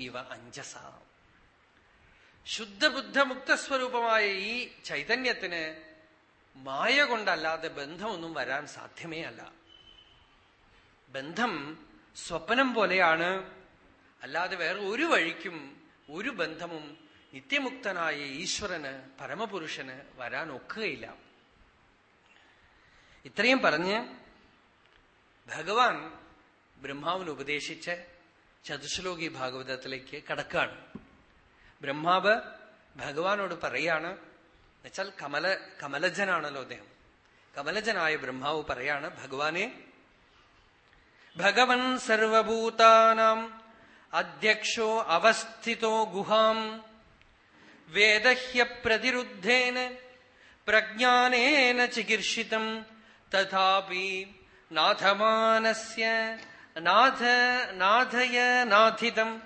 ഇവ അഞ്ചസ ശുദ്ധബുദ്ധമുക്തസ്വരൂപമായ ഈ ചൈതന്യത്തിന് മായ കൊണ്ടല്ലാതെ ബന്ധമൊന്നും വരാൻ സാധ്യമേ അല്ല ബന്ധം സ്വപ്നം പോലെയാണ്. അല്ലാതെ വേറെ ഒരു വഴിക്കും ഒരു ബന്ധമും നിത്യമുക്തനായ ഈശ്വരന് പരമപുരുഷന് വരാൻ ഒക്കുകയില്ല. ഇത്രയും പറഞ്ഞ് ഭഗവാൻ ബ്രഹ്മാവിന് ഉപദേശിച്ച് ചതുശ്ലോകി ഭാഗവതത്തിലേക്ക് കടക്കാണ് ബ്രഹ്മാവ് ഭഗവാനോട് പറയാണ് എന്നുവെച്ചാൽ കമല കമലജനാണല്ലോ അദ്ദേഹം കമലജനായ ബ്രഹ്മാവ് പറയാണ് ഭഗവാനെ ഭഗവൻ സർവഭൂതാനാം അധ്യക്ഷോ അവസ്ഥിതോ ഗുഹാം വേദഹ്യ പ്രതിരുദ്ധേന പ്രജ്ഞാനേന ചികിത്സിതം തഥാപി നാഥമാനസ്യ നാഥ നാഥയ നാഥിതം.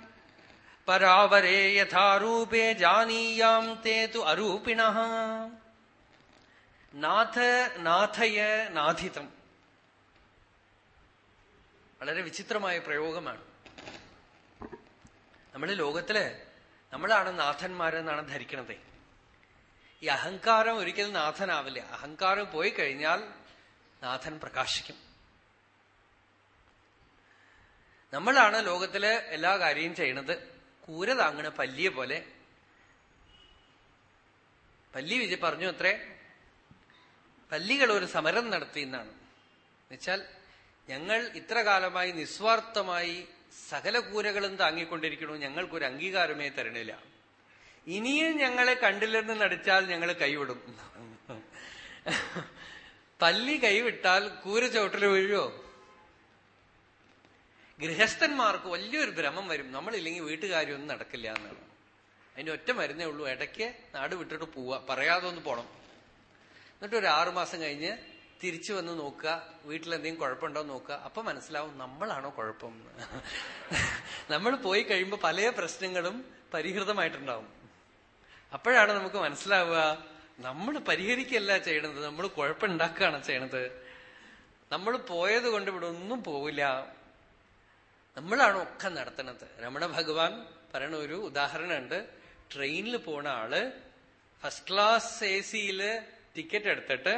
പരാവരേ യഥാരൂപേ ജാനീയാം തേ തു അരൂപിണ. നാഥ നാഥയ നാഥിതം. വളരെ വിചിത്രമായ പ്രയോഗമാണ്. നമ്മൾ ലോകത്തിൽ നമ്മളാണ് നാഥന്മാരെന്നാണ് ധരിക്കണത്. ഈ അഹങ്കാരം ഒരിക്കലും നാഥനാവില്ല. അഹങ്കാരം പോയി കഴിഞ്ഞാൽ നാഥൻ പ്രകാശിക്കും. നമ്മളാണ് ലോകത്തിലെ എല്ലാ കാര്യവും ചെയ്യണത്. കൂര താങ്ങണ പല്ലിയെ പോലെ. പല്ലി വിജയ് പറഞ്ഞു അത്രേ. പല്ലികൾ ഒരു സമരം നടത്തി എന്നാണ്. എന്നുവെച്ചാൽ ഞങ്ങൾ ഇത്ര കാലമായി നിസ്വാർത്ഥമായി സകല കൂരകളും താങ്ങിക്കൊണ്ടിരിക്കണു ഞങ്ങൾക്കൊരു അംഗീകാരമേ തരണില്ല. ഇനിയും ഞങ്ങളെ കണ്ടില്ലെന്ന് നടിച്ചാൽ ഞങ്ങൾ കൈവിടും. പല്ലി കൈവിട്ടാൽ കൂര ചോട്ടിൽ വീഴുവോ? ഗൃഹസ്ഥന്മാർക്ക് വലിയൊരു ഭ്രമം വരും. നമ്മളില്ലെങ്കിൽ വീട്ടുകാര്യമൊന്നും നടക്കില്ല എന്നാണ്. അതിന്റെ ഒറ്റ മരുന്നേ ഉള്ളൂ. ഇടയ്ക്ക് നാട് വിട്ടിട്ട് പോവുക. പറയാതെ ഒന്ന് പോണം. എന്നിട്ട് ഒരു ആറുമാസം കഴിഞ്ഞ് തിരിച്ചു വന്ന് നോക്കുക. വീട്ടിൽ എന്തെങ്കിലും കുഴപ്പമുണ്ടോ നോക്കുക. അപ്പൊ മനസ്സിലാവും നമ്മളാണോ കുഴപ്പം. നമ്മൾ പോയി കഴിയുമ്പോൾ പല പ്രശ്നങ്ങളും പരിഹൃതമായിട്ടുണ്ടാവും. അപ്പോഴാണ് നമുക്ക് മനസ്സിലാവുക നമ്മൾ പരിഹരിക്കല്ല ചെയ്യണത്. നമ്മൾ കുഴപ്പമുണ്ടാക്കുകയാണ് ചെയ്യണത്. നമ്മൾ പോയത് കൊണ്ട് ഇവിടെ ഒന്നും പോവില്ല. നമ്മളാണ് ഒക്കെ നടത്തണത് രമണ ഭഗവാൻ പറയണ ഒരു ഉദാഹരണമുണ്ട്. ട്രെയിനിൽ പോണ ആൾ ഫസ്റ്റ് ക്ലാസ് എ സിയിൽ ടിക്കറ്റ് എടുത്തിട്ട്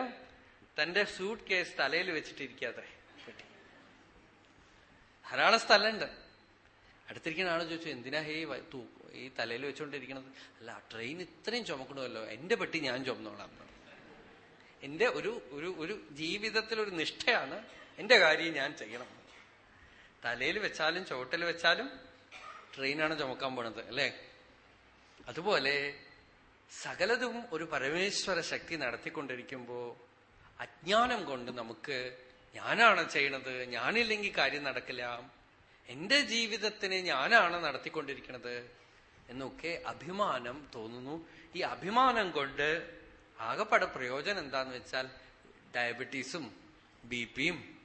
തന്റെ സൂട്ട് കേസ് തലയിൽ വെച്ചിട്ടിരിക്കാതെ ധാരാളം സ്ഥലമുണ്ട്. അടുത്തിരിക്കുന്ന ആൾ ചോദിച്ചു എന്തിനാ ഹേ ഈ തലയിൽ വെച്ചുകൊണ്ടിരിക്കണത് അല്ല ട്രെയിൻ ഇത്രയും ചുമക്കണമല്ലോ. എന്റെ പെട്ടി ഞാൻ ചുമന്നോളാം. എന്റെ ഒരു ഒരു ഒരു നിഷ്ഠയാണ് എന്റെ കാര്യം ഞാൻ ചെയ്യണം. തലയിൽ വെച്ചാലും ചുവട്ടിൽ വെച്ചാലും ട്രെയിനാണ് ചുമക്കാൻ പോണത് അല്ലേ? അതുപോലെ സകലതും ഒരു പരമേശ്വര ശക്തി നടത്തിക്കൊണ്ടിരിക്കുമ്പോ അജ്ഞാനം കൊണ്ട് നമുക്ക് ഞാനാണ് ചെയ്യണത് ഞാനില്ലെങ്കിൽ കാര്യം നടക്കില്ല. എന്റെ ജീവിതത്തിനെ ഞാനാണ് നടത്തിക്കൊണ്ടിരിക്കുന്നത് എന്നൊക്കെ അഭിമാനം തോന്നുന്നു. ഈ അഭിമാനം കൊണ്ട് ആകെപ്പട പ്രയോജനം എന്താന്ന് വെച്ചാൽ ഡയബറ്റീസും ബി പിയും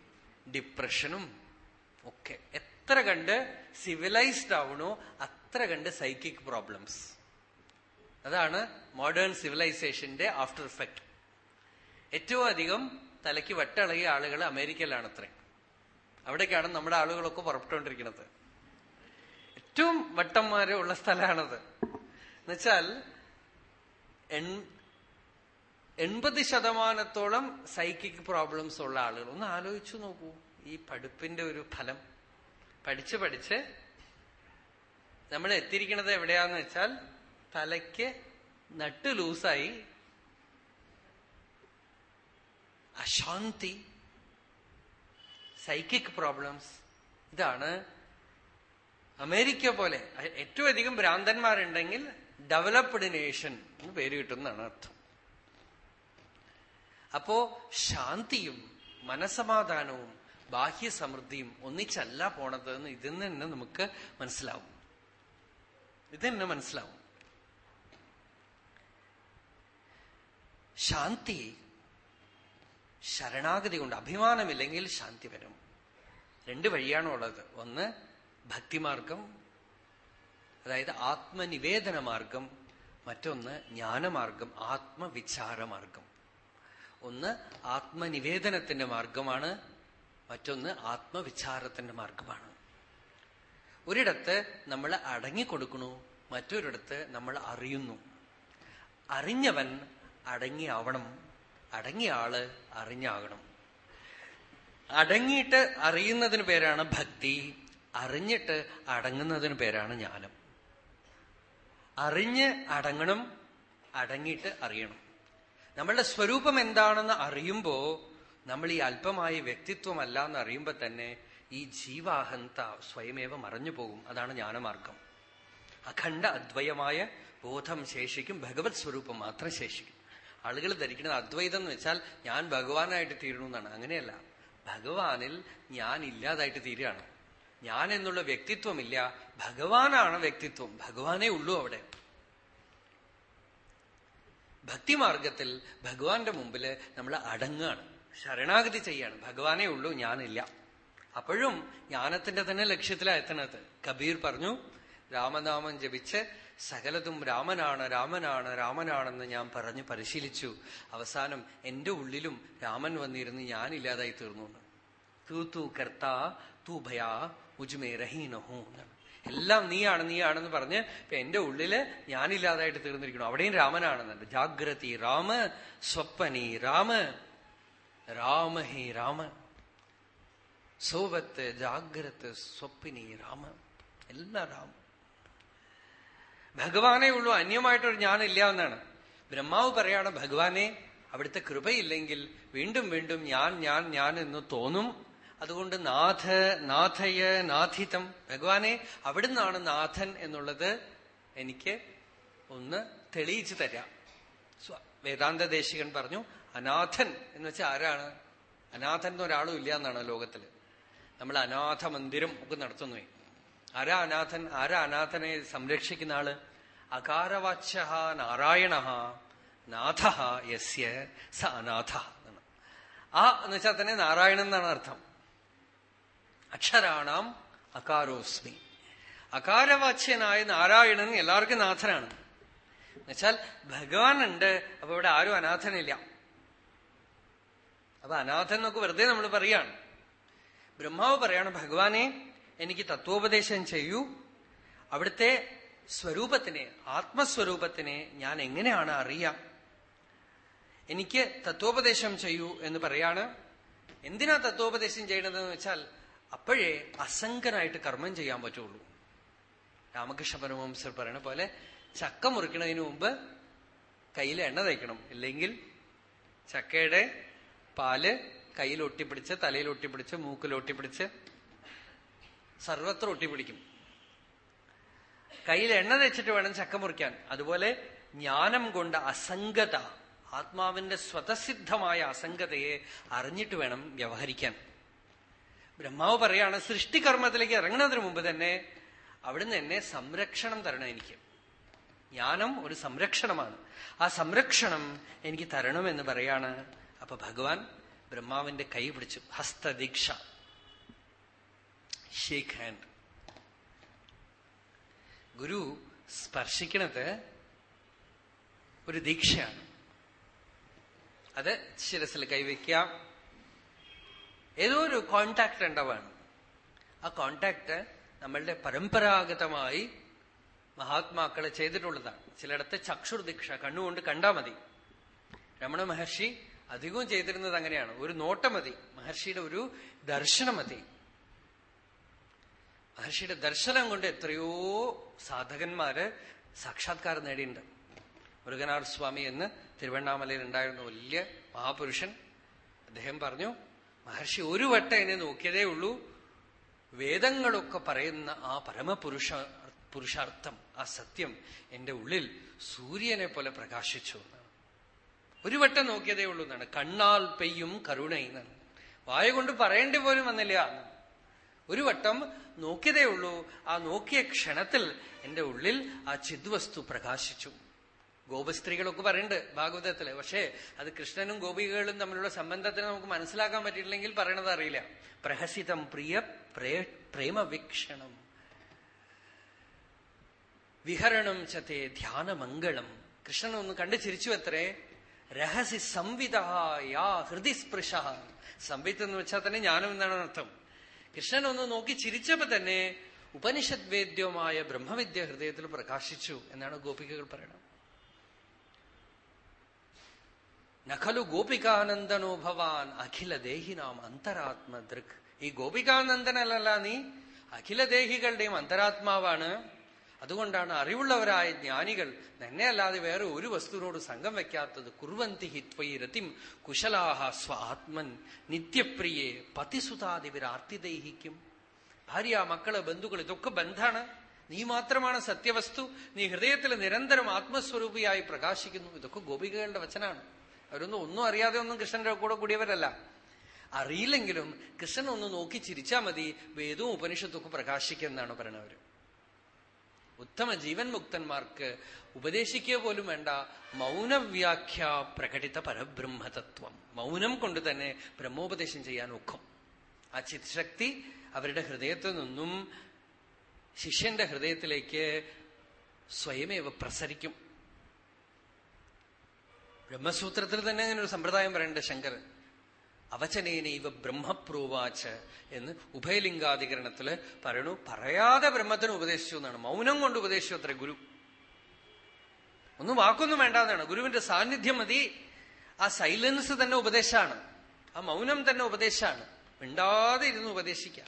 ഡിപ്രഷനും ഒക്കെ. എത്ര കണ്ട് സിവിലൈസ്ഡ് ആവണോ അത്ര കണ്ട് സൈക്കിക് പ്രോബ്ലംസ് അതാണ് മോഡേൺ സിവിലൈസേഷന്റെ ആഫ്റ്റർ ഇഫക്റ്റ് ഏറ്റവും അധികം തലയ്ക്ക് വട്ടിളകിയ ആളുകൾ അമേരിക്കയിലാണ് അത്രേ. അവിടേക്കാണ് നമ്മുടെ ആളുകളൊക്കെ പുറപ്പെട്ടുകൊണ്ടിരിക്കുന്നത്. ഏറ്റവും വട്ടന്മാര് ഉള്ള സ്ഥലമാണത്. എന്നുവെച്ചാൽ എൺപത് ശതമാനത്തോളം സൈക്കിക് പ്രോബ്ലംസ് ഉള്ള ആളുകൾ. ഒന്ന് ആലോചിച്ചു നോക്കൂ. ഈ പഠിപ്പിന്റെ ഒരു ഫലം. പഠിച്ച് പഠിച്ച് നമ്മൾ എത്തിയിരിക്കുന്നത് എവിടെയാന്ന് വെച്ചാൽ തലയ്ക്ക് നട്ട് ലൂസായി അശാന്തി സൈക്കിക് പ്രോബ്ലംസ് ഇതാണ് അമേരിക്ക പോലെ. ഏറ്റവും അധികം ഭ്രാന്തന്മാരുണ്ടെങ്കിൽ ഡെവലപ്ഡ് നേഷൻ എന്ന് പേര് കിട്ടുന്നതാണ് അർത്ഥം. അപ്പോ ശാന്തിയും മനസമാധാനവും ബാഹ്യസമൃദ്ധിയും ഒന്നിച്ചല്ല പോണത് എന്ന് ഇതിൽ നിന്ന് നമുക്ക് മനസ്സിലാവും. ഇത് തന്നെ മനസ്സിലാവും. ശാന്തി ശരണാഗതി കൊണ്ട് അഭിമാനമില്ലെങ്കിൽ ശാന്തി വരും. രണ്ട് വഴിയാണോ ഉള്ളത്. ഒന്ന് ഭക്തിമാർഗം അതായത് ആത്മനിവേദന മാർഗം മറ്റൊന്ന് ജ്ഞാനമാർഗം ആത്മവിചാരമാർഗം. ഒന്ന് ആത്മനിവേദനത്തിന്റെ മാർഗമാണ് മറ്റൊന്ന് ആത്മവിചാരത്തിന്റെ മാർഗമാണ്. ഒരിടത്ത് നമ്മൾ അടങ്ങിക്കൊടുക്കണു മറ്റൊരിടത്ത് നമ്മൾ അറിയുന്നു. അറിഞ്ഞവൻ അടങ്ങിയാവണം അടങ്ങിയ ആൾ അറിഞ്ഞാകണം. അടങ്ങിയിട്ട് അറിയുന്നതിന് പേരാണ് ഭക്തി അറിഞ്ഞിട്ട് അടങ്ങുന്നതിന് പേരാണ് ജ്ഞാനം. അറിഞ്ഞ് അടങ്ങണം അടങ്ങിയിട്ട് അറിയണം. നമ്മളുടെ സ്വരൂപം എന്താണെന്ന് അറിയുമ്പോ നമ്മൾ ഈ അല്പമായ വ്യക്തിത്വമല്ല എന്ന് അറിയുമ്പോൾ തന്നെ ഈ ജീവാഹന്ത സ്വയമേവ മറഞ്ഞു പോകും. അതാണ് ജ്ഞാനമാർഗം. അഖണ്ഡ അദ്വയമായ ബോധം ശേഷിക്കും ഭഗവത് സ്വരൂപം മാത്രം ശേഷിക്കും. ആളുകൾ ധരിക്കുന്നത് അദ്വൈതം എന്ന് വെച്ചാൽ ഞാൻ ഭഗവാനായിട്ട് തീരണു എന്നാണ്. അങ്ങനെയല്ല. ഭഗവാനിൽ ഞാൻ ഇല്ലാതായിട്ട് തീരുകയാണ്. ഞാൻ എന്നുള്ള വ്യക്തിത്വമില്ല. ഭഗവാനാണ് വ്യക്തിത്വം. ഭഗവാനേ ഉള്ളൂ അവിടെ. ഭക്തിമാർഗത്തിൽ ഭഗവാന്റെ മുമ്പിൽ നമ്മൾ അടങ്ങാണ് ശരണാഗതി ചെയ്യാണ്. ഭഗവാനേ ഉള്ളൂ ഞാനില്ല. അപ്പോഴും ജ്ഞാനത്തിന്റെ തന്നെ ലക്ഷ്യത്തിലെത്തണത് കബീർ പറഞ്ഞു രാമനാമം ജപിച്ച് സകലതും രാമനാണ് രാമനാണ് രാമനാണെന്ന് ഞാൻ പറഞ്ഞ് പരിശീലിച്ചു. അവസാനം എന്റെ ഉള്ളിലും രാമൻ വന്നിരുന്ന് ഞാനില്ലാതായി തീർന്നു തൂ തൂ കർത്ത തൂ ഭയാ ഉജ്മേ റഹീനഹൂ എല്ലാം നീയാണ് നീയാണെന്ന് പറഞ്ഞ് ഇപ്പൊ എന്റെ ഉള്ളിൽ ഞാനില്ലാതായിട്ട് തീർന്നിരിക്കണം അവിടെയും രാമനാണെന്നുണ്ട്. ജാഗ്രതി രാമ സ്വപ്നി രാമ. രാമ ഹേ രാമ. സോവത്ത് ജാഗ്രത് സ്വപ്നി രാമ. എല്ലാം രാമ. ഭഗവാനേ ഉള്ളൂ അന്യമായിട്ടൊരു ഞാനില്ല എന്നാണ്. ബ്രഹ്മാവ് പറയാണ് ഭഗവാനെ അവിടുത്തെ കൃപയില്ലെങ്കിൽ വീണ്ടും വീണ്ടും ഞാൻ ഞാൻ ഞാൻ എന്ന് തോന്നും. അതുകൊണ്ട് നാഥ നാഥയ നാഥിതം. ഭഗവാനെ അവിടുന്നാണ് നാഥൻ എന്നുള്ളത് എനിക്ക് ഒന്ന് തെളിയിച്ചു തരാം. വേദാന്ത ദേശികൻ പറഞ്ഞു അനാഥൻ എന്ന് വെച്ചാൽ ആരാണ്? അനാഥൻ എന്നൊരാളും ഇല്ല എന്നാണ് ലോകത്തിൽ. നമ്മൾ അനാഥ മന്ദിരം ഒക്കെ നടത്തുന്നു. ആരാ അനാഥൻ? ആരാ അനാഥനെ സംരക്ഷിക്കുന്ന ആൾ? അകാരവാച്യ നാരായണ നാഥ യസ്യ സ അനാഥ എന്നാണ്. ആ എന്ന് വെച്ചാൽ തന്നെ നാരായണൻ എന്നാണ് അർത്ഥം. അക്ഷരാണാം അകാരോസ്മി. അകാരവാച്യനായ നാരായണൻ എല്ലാവർക്കും നാഥനാണ്. എന്നുവെച്ചാൽ ഭഗവാൻ ഉണ്ട് അപ്പൊ ഇവിടെ ആരും അനാഥനില്ല. അപ്പൊ അനാഥൻ എന്നൊക്കെ വെറുതെ നമ്മൾ പറയാണ്. ബ്രഹ്മാവ് പറയാണ് ഭഗവാനെ എനിക്ക് തത്വോപദേശം ചെയ്യൂ. അവിടുത്തെ സ്വരൂപത്തിനെ ആത്മസ്വരൂപത്തിനെ ഞാൻ എങ്ങനെയാണ് അറിയാം? എനിക്ക് തത്വോപദേശം ചെയ്യൂ എന്ന് പറയാണ്. എന്തിനാ തത്വോപദേശം ചെയ്യണതെന്ന് വെച്ചാൽ അപ്പോഴേ അസംഗനായിട്ട് കർമ്മം ചെയ്യാൻ പറ്റുള്ളൂ. രാമകൃഷ്ണ പരമഹംസർ പറയണ പോലെ ചക്ക മുറിക്കണതിന് മുമ്പ് കയ്യിൽ എണ്ണ തയ്ക്കണം ഇല്ലെങ്കിൽ ചക്കയുടെ പാൽ കയ്യിൽ ഒട്ടിപ്പിടിച്ച് തലയിൽ ഒട്ടിപ്പിടിച്ച് മൂക്കിൽ ഒട്ടിപ്പിടിച്ച് സർവത്ര ഒട്ടിപ്പിടിക്കും കയ്യിൽ എണ്ണ തെച്ചിട്ട് വേണം ചക്ക മുറിക്കാൻ. അതുപോലെ ജ്ഞാനം കൊണ്ട് അസംഗത ആത്മാവിന്റെ സ്വതസിദ്ധമായ അസംഗതയെ അറിഞ്ഞിട്ട് വേണം വ്യവഹരിക്കാൻ. ബ്രഹ്മാവ് പറയാണ് സൃഷ്ടികർമ്മത്തിലേക്ക് ഇറങ്ങുന്നതിന് മുമ്പ് തന്നെ അവിടുന്ന് എന്നെ സംരക്ഷണം തരണം എനിക്ക്. ജ്ഞാനം ഒരു സംരക്ഷണമാണ്. ആ സംരക്ഷണം എനിക്ക് തരണമെന്ന് പറയാണ് അപ്പൊ ഭഗവാൻ ബ്രഹ്മാവിന്റെ കൈ പിടിച്ചു. ഹസ്തദീക്ഷ. ഷേക്ക് ഹാൻഡ് ഗുരു സ്പർശിക്കണത് ഒരു ദീക്ഷയാണ്. അത് ശിരസിൽ കൈവയ്ക്കാം. ഏതോ ഒരു കോണ്ടാക്ട് ഉണ്ടാവാണ് ആ കോണ്ടാക്ട് നമ്മളുടെ പരമ്പരാഗതമായി മഹാത്മാക്കൾ ചെയ്തിട്ടുള്ളതാണ്. ചിലയിടത്ത് ചക്ഷുർദീക്ഷ കണ്ണുകൊണ്ട് കണ്ടാ മതി. രമണ മഹർഷി അധികവും ചെയ്തിരുന്നത് അങ്ങനെയാണ്. ഒരു നോട്ടം മതി. മഹർഷിയുടെ ഒരു ദർശനം മതി. മഹർഷിയുടെ ദർശനം കൊണ്ട് എത്രയോ സാധകന്മാര് സാക്ഷാത്കാരം നേടിയിട്ടുണ്ട്. മുരുകനാർ സ്വാമി എന്ന് തിരുവണ്ണാമലയിൽ ഉണ്ടായിരുന്ന വലിയ മഹാപുരുഷൻ അദ്ദേഹം പറഞ്ഞു മഹർഷി ഒരു വട്ടം എന്നെ നോക്കിയതേ ഉള്ളൂ. വേദങ്ങളൊക്കെ പറയുന്ന ആ പരമപുരുഷ പുരുഷാർത്ഥം ആ സത്യം എന്റെ ഉള്ളിൽ സൂര്യനെ പോലെ പ്രകാശിച്ചു എന്നാണ് ഒരു വട്ടം നോക്കിയതേ ഉള്ളൂ എന്നാണ്. കണ്ണാൽ പെയ്യും കരുണ എന്നാണ് വായ കൊണ്ട് പറയേണ്ടി പോലും വന്നില്ല. ഒരു വട്ടം നോക്കിയതേ ഉള്ളൂ. ആ നോക്കിയ ക്ഷണത്തിൽ എന്റെ ഉള്ളിൽ ആ ചിദ്വസ്തു പ്രകാശിച്ചു. ഗോപസ്ത്രീകളൊക്കെ പറയുന്നുണ്ട് ഭാഗവതത്തിൽ പക്ഷേ അത് കൃഷ്ണനും ഗോപികകളും തമ്മിലുള്ള സംബന്ധത്തിന് നമുക്ക് മനസ്സിലാക്കാൻ പറ്റിയിട്ടില്ലെങ്കിൽ പറയണത് അറിയില്ല. പ്രഹസിതം പ്രിയ പ്രേമവീക്ഷണം. വിഹരണം ചതേ ധ്യാനമംഗളം. കൃഷ്ണൻ ഒന്ന് കണ്ടു ചിരിച്ചു അത്രേ. രഹസി സംവിത യാ ഹൃദിസ്പൃശ സംവിത്ത് എന്ന് വെച്ചാൽ തന്നെ ജ്ഞാനം എന്നാണ് അർത്ഥം. കൃഷ്ണൻ ഒന്ന് നോക്കി ചിരിച്ചപ്പോ തന്നെ ഉപനിഷത് വേദ്യവുമായ ബ്രഹ്മവിദ്യ ഹൃദയത്തിൽ പ്രകാശിച്ചു എന്നാണ് ഗോപികകൾ പറയുന്നത്. നഖലു ഗോപികാനന്ദനോ ഭവാൻ അഖില ദേഹിനാം അന്തരാത്മദൃക്. ഈ ഗോപികാനന്ദനല്ല നീ അഖില ദേഹികളുടെയും അന്തരാത്മാവാണ് അതുകൊണ്ടാണ് അറിവുള്ളവരായ ജ്ഞാനികൾ നിന്നെ അല്ലാതെ വേറെ ഒരു വസ്തുവിനോട് സംഘം വയ്ക്കാത്തത്. കുർവന്തി ഹിത്വൈ രതിം കുശലാഹ സ്വാത്മൻ നിത്യപ്രിയെ പതിസുതാദിവരാർത്തിദൈഹിക്കും ഭാര്യ മക്കൾ ബന്ധുക്കൾ ഇതൊക്കെ ബന്ധാണ്. നീ മാത്രമാണ് സത്യവസ്തു. നീ ഹൃദയത്തിൽ നിരന്തരം ആത്മസ്വരൂപിയായി പ്രകാശിക്കുന്നു. ഇതൊക്കെ ഗോപികകളുടെ വചനാണ്. അവരൊന്നും ഒന്നും അറിയാതെ ഒന്നും കൃഷ്ണന്റെ കൂടെ കൂടിയവരല്ല. അറിയില്ലെങ്കിലും കൃഷ്ണൻ ഒന്ന് നോക്കി ചിരിച്ചാൽ മതി. വേദവും ഉപനിഷത്തൊക്കെ പ്രകാശിക്കുന്നതാണ് പറയണവര്. ഉത്തമ ജീവൻ മുക്തന്മാർക്ക് ഉപദേശിക്കുക പോലും വേണ്ട മൗനവ്യാഖ്യ പ്രകടിത പരബ്രഹ്മതത്വം. മൗനം കൊണ്ട് തന്നെ ബ്രഹ്മോപദേശം ചെയ്യാൻ ഒക്കും. ആ ചിത്ശക്തി അവരുടെ ഹൃദയത്തിൽ നിന്നും ശിഷ്യന്റെ ഹൃദയത്തിലേക്ക് സ്വയമേവ പ്രസരിക്കും. ബ്രഹ്മസൂത്രത്തിൽ തന്നെ അങ്ങനെ ഒരു സമ്പ്രദായം പറയണ്ട ശങ്കരൻ അവചനേനൈവ ബ്രഹ്മപ്രൂവാച്ച് എന്ന് ഉഭയലിംഗാധികരണത്തിൽ പറയണു. പറയാതെ ബ്രഹ്മത്തിന് ഉപദേശിച്ചു എന്നാണ്. മൗനം കൊണ്ട് ഉപദേശിച്ചു അത്ര ഗുരു. ഒന്നും വാക്കൊന്നും വേണ്ടാന്നാണ്. ഗുരുവിന്റെ സാന്നിധ്യം മതി. ആ സൈലൻസ് തന്നെ ഉപദേശമാണ് ആ മൗനം തന്നെ ഉപദേശമാണ് മിണ്ടാതെ ഇരുന്ന് ഉപദേശിക്കാം.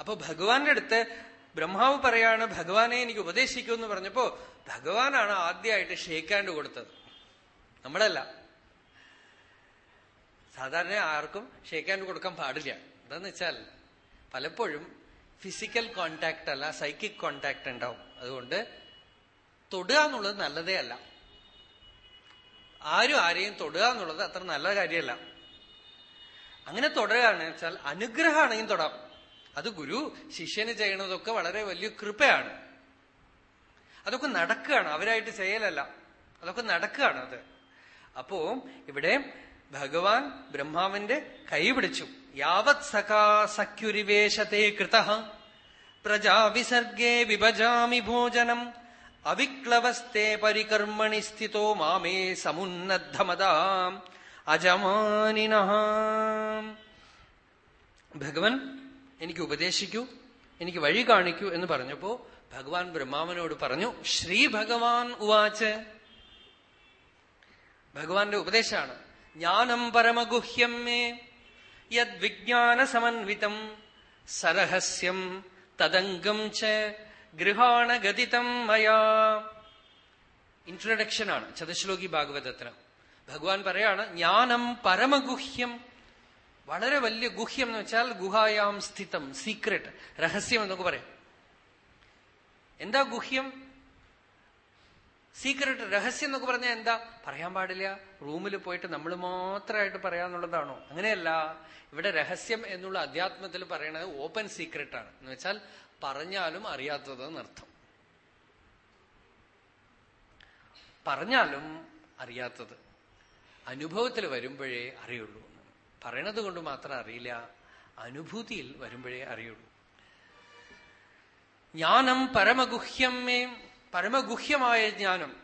അപ്പൊ ഭഗവാന്റെ അടുത്ത് ബ്രഹ്മാവ് പറയാണ് ഭഗവാനെ എനിക്ക് ഉപദേശിക്കൂ എന്ന് പറഞ്ഞപ്പോ ഭഗവാനാണ് ആദ്യമായിട്ട് ഷേക്കാൻഡ് കൊടുത്തത്. നമ്മളല്ല. സാധാരണ ആർക്കും ഷേക്ക് ഹാൻഡ് കൊടുക്കാൻ പാടില്ല. എന്താന്ന് വെച്ചാൽ പലപ്പോഴും ഫിസിക്കൽ കോണ്ടാക്ട് അല്ല സൈക്കിക് കോണ്ടാക്ട് ഉണ്ടാവും. അതുകൊണ്ട് തൊടുക എന്നുള്ളത് നല്ലതേ അല്ല. ആരും ആരെയും തൊടുക എന്നുള്ളത് അത്ര നല്ല കാര്യമല്ല. അങ്ങനെ തൊടുകയാണെന്ന് വെച്ചാൽ അനുഗ്രഹമാണെങ്കിൽ തൊടാം. അത് ഗുരു ശിഷ്യന് ചെയ്യണതൊക്കെ വളരെ വലിയ കൃപയാണ്. അതൊക്കെ നടക്കുകയാണ്. അവരായിട്ട് ചെയ്യലല്ല. അതൊക്കെ നടക്കുകയാണ് അത്. അപ്പോ ഇവിടെ ഭഗവാൻ ബ്രഹ്മാവിന്റെ കൈ പിടിച്ചു. യാവത് സഖാ സഖ്യുരിവേശത്തെ കൃത. പ്രജാവിസർഗേ വിഭജാമി ഭോജനം. അവിക്ലവസ്തേ പരികർമ്മണി സ്ഥിതോ മാമേ സമുന്നദ്ധമതാം. അജമാനിന ഭഗവൻ എനിക്ക് ഉപദേശിക്കൂ എനിക്ക് വഴി കാണിക്കൂ എന്ന് പറഞ്ഞപ്പോ ഭഗവാൻ ബ്രഹ്മാവനോട് പറഞ്ഞു ശ്രീ ഭഗവാൻ ഉവാച്ച്. ഭഗവാന്റെ ഉപദേശമാണ്. ജ്ഞാനം പരമഗുഹ്യം മേ യദ്വിജ്ഞാന സമന്വിതം സരഹസ്യം തദംഗം ച ഗൃഹാണഗതിതം മയാ. ഇൻട്രൊഡക്ഷനാണ് ചതുശ്ലോകി ഭാഗവതത്തിന്. ഭഗവാൻ പറയാണ് ജ്ഞാനം പരമഗുഹ്യം. വളരെ വലിയ ഗുഹ്യം എന്ന് വെച്ചാൽ ഗുഹായാം സ്ഥിതം സീക്രട്ട് രഹസ്യം എന്നൊക്കെ പറയാം. എന്താ ഗുഹ്യം? സീക്രട്ട് രഹസ്യം എന്നൊക്കെ പറഞ്ഞാൽ എന്താ? പറയാൻ പാടില്ല. റൂമിൽ പോയിട്ട് നമ്മൾ മാത്രമായിട്ട് പറയാന്നുള്ളതാണോ? അങ്ങനെയല്ല. ഇവിടെ രഹസ്യം എന്നുള്ള അധ്യാത്മത്തിൽ പറയണത് ഓപ്പൺ സീക്രട്ട് ആണ്. എന്ന് വെച്ചാൽ പറഞ്ഞാലും അറിയാത്തതെന്നർത്ഥം പറഞ്ഞാലും അറിയാത്തത് അനുഭവത്തിൽ വരുമ്പോഴേ അറിയുള്ളൂ പറയണത് കൊണ്ട് മാത്രം അറിയില്ല. അനുഭൂതിയിൽ വരുമ്പോഴേ അറിയുള്ളൂ. ജ്ഞാനം പരമഗുഹ്യമേ പരമഗുഹ്യമായ ജ്ഞാനം.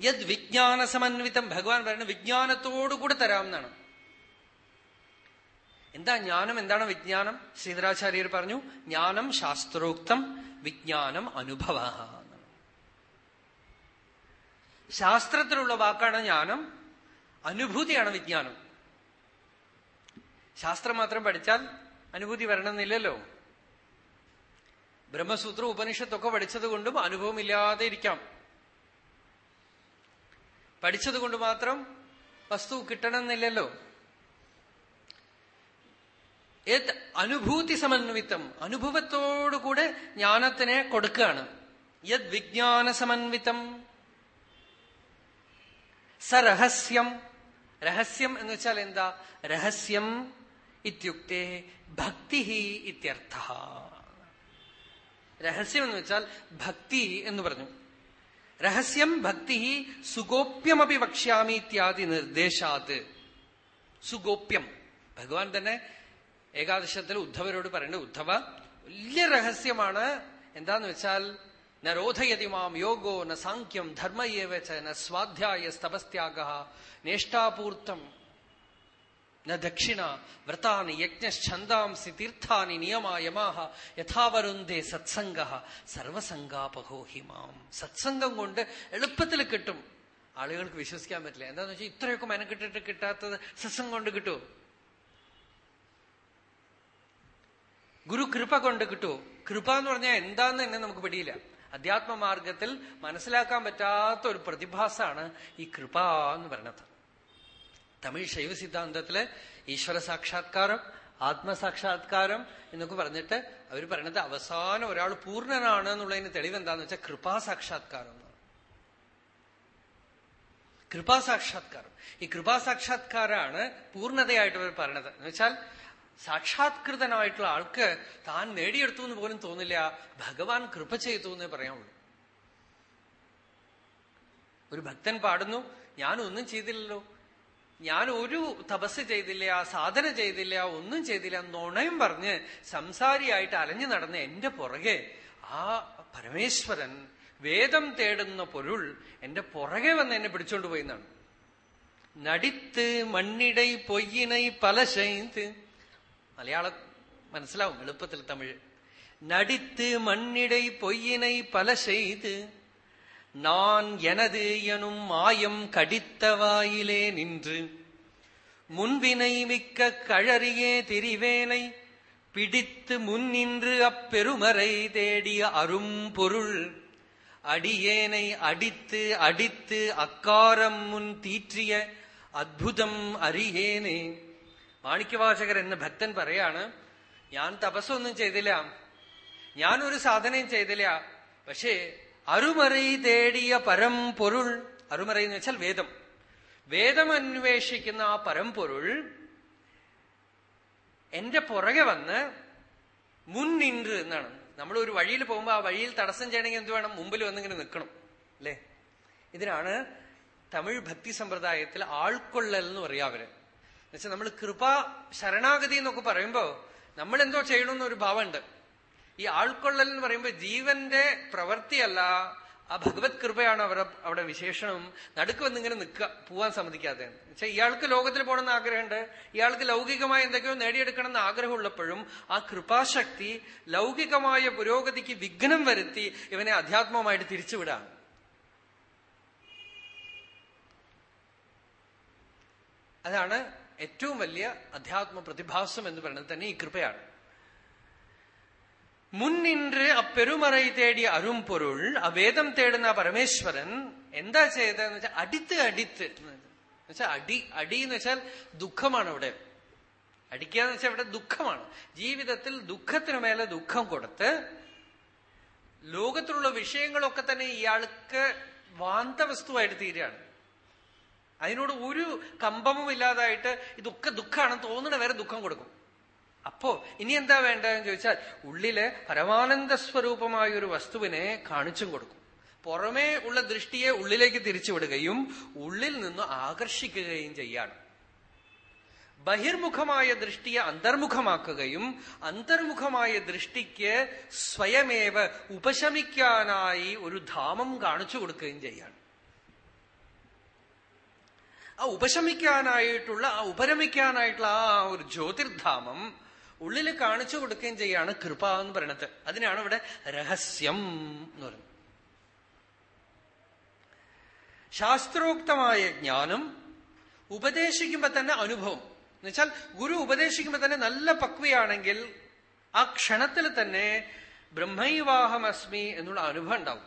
യദ് വിജ്ഞാന സമന്വിതം ഭഗവാൻ പറയുന്നത് വിജ്ഞാനത്തോടുകൂടെ തരാം എന്നാണ്. എന്താ ജ്ഞാനം? എന്താണ് വിജ്ഞാനം? ശ്രീധരാചാര്യർ പറഞ്ഞു ജ്ഞാനം ശാസ്ത്രോക്തം വിജ്ഞാനം അനുഭവ. ശാസ്ത്രത്തിലുള്ള വാക്കാണ് ജ്ഞാനം അനുഭൂതിയാണ് വിജ്ഞാനം. ശാസ്ത്രം മാത്രം പഠിച്ചാൽ അനുഭൂതി വരണമെന്നില്ലല്ലോ. ബ്രഹ്മസൂത്രം ഉപനിഷത്തൊക്കെ പഠിച്ചത് കൊണ്ടും അനുഭവമില്ലാതെ ഇരിക്കാം. പഠിച്ചതുകൊണ്ട് മാത്രം വസ്തു കിട്ടണമെന്നില്ലല്ലോ. ഏത് അനുഭൂതി സമന്വിതം അനുഭവത്തോടുകൂടെ ജ്ഞാനത്തിനെ കൊടുക്കുകയാണ്. യത് വിജ്ഞാന സമന്വിതം. സരഹസ്യം രഹസ്യം. എന്ന് വെച്ചാൽ എന്താ? രഹസ്യം ഇത്യുക്തേ ഭക്തി ഇത്യർത്ഥ. രഹസ്യം എന്ന് വെച്ചാൽ ഭക്തി എന്ന് പറഞ്ഞു. രഹസ്യം ഭക്തി സുഗോപ്യമപി വക്ഷ്യാമി ഇത്യാദി നിർദ്ദേശാത്. സുഗോപ്യം. ഭഗവാൻ തന്നെ ഏകാദശത്തിൽ ഉദ്ധവരോട് പറയേണ്ടത് ഉദ്ധവ വലിയ രഹസ്യമാണ്. എന്താന്ന് വെച്ചാൽ നരോധയതി മാം യോഗോ ന സാഖ്യം ധർമ്മയേവ ന സ്വാധ്യായ സ്തപസ്ത്യാഗ നേഷ്ടാപൂർത്തം ന ദക്ഷിണ വ്രതാനി യജ്ഞാംസി തീർത്ഥാനി നിയമാ യമാഹ യഥാവരുന്തേ സത്സംഗ സർവസംഗാപഹോഹിമാം സത്സംഗം കൊണ്ട് എളുപ്പത്തിൽ കിട്ടും. ആളുകൾക്ക് വിശ്വസിക്കാൻ പറ്റില്ല. എന്താന്ന് വെച്ചാൽ ഇത്രയൊക്കെ മെനക്കെട്ടിട്ട് കിട്ടാത്തത് സത്സംഗം കൊണ്ട് കിട്ടുമോ ഗുരു കൃപ കൊണ്ട് കിട്ടുമോ കൃപ എന്ന് പറഞ്ഞാൽ എന്താന്ന് തന്നെ നമുക്ക് പിടിയില്ല. അധ്യാത്മമാർഗത്തിൽ മനസ്സിലാക്കാൻ പറ്റാത്ത ഒരു പ്രതിഭാസമാണ് ഈ കൃപ എന്ന് പറയുന്നത്. തമിഴ് ശൈവ സിദ്ധാന്തത്തിൽ ഈശ്വര സാക്ഷാത്കാരം ആത്മസാക്ഷാത്കാരം എന്നൊക്കെ പറഞ്ഞിട്ട് അവർ പറയണത് അവസാനം ഒരാൾ പൂർണനാണ് എന്നുള്ളതിന് തെളിവ് എന്താന്ന് വെച്ചാൽ കൃപാസാക്ഷാത്കാരം എന്നാണ്. കൃപാസാക്ഷാത്കാരം. ഈ കൃപാസാക്ഷാത്കാരാണ് പൂർണതയായിട്ട് അവർ പറയണത്. എന്ന് വെച്ചാൽ സാക്ഷാത്കൃതനായിട്ടുള്ള ആൾക്ക് താൻ നേടിയെടുത്തു എന്ന് പോലും തോന്നില്ല. ഭഗവാൻ കൃപ ചെയ്തു എന്നേ പറയാനുള്ളൂ ഒരു ഭക്തൻ പാടുന്നു ഞാനൊന്നും ചെയ്തില്ലല്ലോ. ഞാൻ ഒരു തപസ് ചെയ്തില്ല സാധന ചെയ്തില്ല ഒന്നും ചെയ്തില്ല നുണയും പറഞ്ഞ് സംസാരിയായിട്ട് അലഞ്ഞു നടന്ന എന്റെ പുറകെ ആ പരമേശ്വരൻ വേദം തേടുന്ന പൊരുൾ എന്റെ പുറകെ വന്ന് എന്നെ പിടിച്ചോണ്ട് പോയി എന്നാണ്. നടിത്ത് മണ്ണിടൈ പൊയ്യിണൈ പലശൈത്ത് മലയാളം മനസ്സിലാവും എളുപ്പത്തിൽ തമിഴ്. നടിത്ത് മണ്ണിടൈ പൊയ്യിണൈ പലശൈത്ത് நான் எனது எனும் மாயம் கடித்த வாயிலே நின்று முன்வினை மிக்க கழறியே திரிவேனை பிடித்து முன்னின்று அப்பெருமறை தேடிய அரும்பொருள் அடியேனை அடித்து அடித்து அக்காரம் முன் தீற்றிய அத்புதம் அறியேனே മാണിക്യവാചകർ എന്ന ഭക്തൻ പറയാണ് ഞാൻ തപസ്സൊന്നും ചെയ്തില്ല ഞാനൊരു സാധനയും ചെയ്തില്ല പക്ഷേ അരുമറൈ തേടിയ പരംപൊരുൾ അരുമറി എന്ന് വെച്ചാൽ വേദം. വേദം അന്വേഷിക്കുന്ന ആ പരംപൊരുൾ എന്റെ പുറകെ വന്ന് മുൻനിன்று എന്നാണ്. നമ്മൾ ഒരു വഴിയിൽ പോകുമ്പോൾ ആ വഴിയിൽ തടസ്സം ചെയ്യണമെങ്കിൽ എന്ത് വേണം? മുമ്പിൽ വന്നിങ്ങനെ നിൽക്കണം അല്ലേ? ഇതിനാണ് തമിഴ് ഭക്തി സമ്പ്രദായത്തിൽ ആൾക്കൊള്ളൽ എന്ന് പറയാ അവർ. എന്നുവെച്ചാൽ നമ്മൾ കൃപ ശരണാഗതി എന്നൊക്കെ പറയുമ്പോ നമ്മൾ എന്തോ ചെയ്യണമെന്നൊരു ഭാവമുണ്ട്. ഈ ആൾക്കൊള്ളൽ എന്ന് പറയുമ്പോൾ ജീവന്റെ പ്രവൃത്തിയല്ല ആ ഭഗവത് കൃപയാണ് അവരുടെ അവിടെ വിശേഷണം. നടുക്ക് വന്നിങ്ങനെ നിൽക്കുക പോവാൻ സമ്മതിക്കാതെ. വെച്ചാൽ ഇയാൾക്ക് ലോകത്തിൽ പോകണമെന്ന് ആഗ്രഹമുണ്ട്. ഇയാൾക്ക് ലൗകികമായ എന്തൊക്കെയോ നേടിയെടുക്കണം എന്ന് ആഗ്രഹമുള്ളപ്പോഴും ആ കൃപാശക്തി ലൗകികമായ പുരോഗതിക്ക് വിഘ്നം വരുത്തി ഇവനെ അധ്യാത്മമായിട്ട് തിരിച്ചുവിടാം. അതാണ് ഏറ്റവും വലിയ അധ്യാത്മ പ്രതിഭാസം എന്ന് പറയുന്നത് തന്നെ ഈ കൃപയാണ്. അപ്പെരുമറൈ തേടിയ അരുംപൊരുൾ ആ വേദം തേടുന്ന പരമേശ്വരൻ എന്താ ചെയ്തതെന്ന് വെച്ചാൽ അടിത്ത് അടിത്ത് എന്നുവെച്ചാൽ അടി അടി എന്ന് വെച്ചാൽ ദുഃഖമാണ് ഇവിടെ അടിക്കുക എന്ന് വെച്ചാൽ ഇവിടെ ദുഃഖമാണ്. ജീവിതത്തിൽ ദുഃഖത്തിനു മേലെ ദുഃഖം കൊടുത്ത് ലോകത്തിലുള്ള വിഷയങ്ങളൊക്കെ തന്നെ ഇയാൾക്ക് വാന്ത വാന്തവസ്തുവായിട്ട് തീരുകയാണ്. അതിനോട് ഒരു കമ്പമും ഇല്ലാതായിട്ട് ഇതൊക്കെ ദുഃഖമാണെന്ന് തോന്നണ വരെ ദുഃഖം കൊടുക്കും. അപ്പോ ഇനി എന്താ വേണ്ടതെന്ന് ചോദിച്ചാൽ ഉള്ളിൽ പരമാനന്ദ സ്വരൂപമായ ഒരു വസ്തുവിനെ കാണിച്ചും കൊടുക്കും. പുറമേ ഉള്ള ദൃഷ്ടിയെ ഉള്ളിലേക്ക് തിരിച്ചുവിടുകയും ഉള്ളിൽ നിന്ന് ആകർഷിക്കുകയും ചെയ്യാണ്. ബഹിർമുഖമായ ദൃഷ്ടിയെ അന്തർമുഖമാക്കുകയും അന്തർമുഖമായ ദൃഷ്ടിക്ക് സ്വയമേവ ഉപശമിക്കാനായി ഒരു ധാമം കാണിച്ചു കൊടുക്കുകയും ചെയ്യാണ്. ആ ഉപശമിക്കാനായിട്ടുള്ള ആ ഉപരമിക്കാനായിട്ടുള്ള ആ ഒരു ജ്യോതിർധാമം ഉള്ളിൽ കാണിച്ചു കൊടുക്കുകയും ചെയ്യാണ് കൃപ എന്ന് പറയണത്. അതിനാണ് ഇവിടെ രഹസ്യം എന്ന് പറയുന്നത്. ശാസ്ത്രോക്തമായ ജ്ഞാനം ഉപദേശിക്കുമ്പോ തന്നെ അനുഭവം. എന്നുവെച്ചാൽ ഗുരു ഉപദേശിക്കുമ്പോ തന്നെ നല്ല പക്വയാണെങ്കിൽ ആ ക്ഷണത്തിൽ തന്നെ ബ്രഹ്മൈവാഹമസ്മി എന്നുള്ള അനുഭവം ഉണ്ടാവും.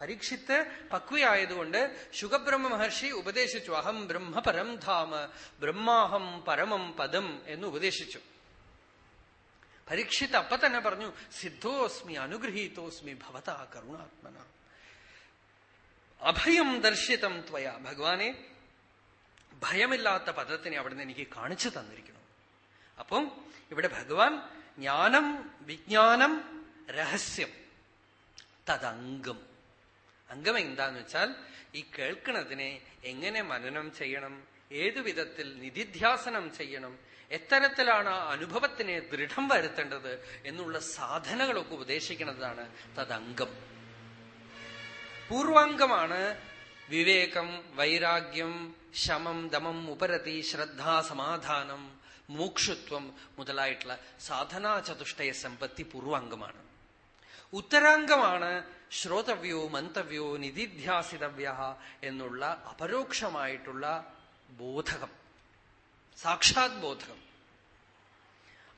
പരീക്ഷിത്ത് പക്വയായതുകൊണ്ട് ശുഖബ്രഹ്മ മഹർഷി ഉപദേശിച്ചു. അഹം ബ്രഹ്മപരം ധാമ ബ്രഹ്മാഹം പരമം പദം എന്ന് ഉപദേശിച്ചു. പരീക്ഷിത്ത് അപ്പൊ തന്നെ പറഞ്ഞു സിദ്ധോസ്മി അനുഗ്രഹീതോസ്മി ഭവത കരുണാത്മന. അഭയം ദർശിതം ത്വയ. ഭഗവാനെ ഭയമില്ലാത്ത പദത്തിനെ അവിടുന്ന് എനിക്ക് കാണിച്ചു തന്നിരിക്കുന്നു. അപ്പം ഇവിടെ ഭഗവാൻ ജ്ഞാനം വിജ്ഞാനം രഹസ്യം തദംഗം. അംഗം എന്താന്ന് വെച്ചാൽ ഈ കേൾക്കുന്നതിനെ എങ്ങനെ മനനം ചെയ്യണം ഏതു വിധത്തിൽ നിധിധ്യാസനം ചെയ്യണം എത്തരത്തിലാണ് അനുഭവത്തിനെ ദൃഢം വരുത്തേണ്ടത് എന്നുള്ള സാധനകളൊക്കെ ഉപദേശിക്കുന്നതാണ് തദംഗം. പൂർവാംഗമാണ് വിവേകം വൈരാഗ്യം ശമം ദമം ഉപരതി ശ്രദ്ധ സമാധാനം മോക്ഷത്വം മുതലായിട്ടുള്ള സാധനാ ചതുഷ്ടയ സമ്പത്തി പൂർവാംഗമാണ്. ഉത്തരാംഗമാണ് ശ്രോതവ്യോ മന്തവ്യോ നിധിധ്യാസിതവ്യ എന്നുള്ള അപരോക്ഷമായിട്ടുള്ള ബോധകം. സാക്ഷാത് ബോധകം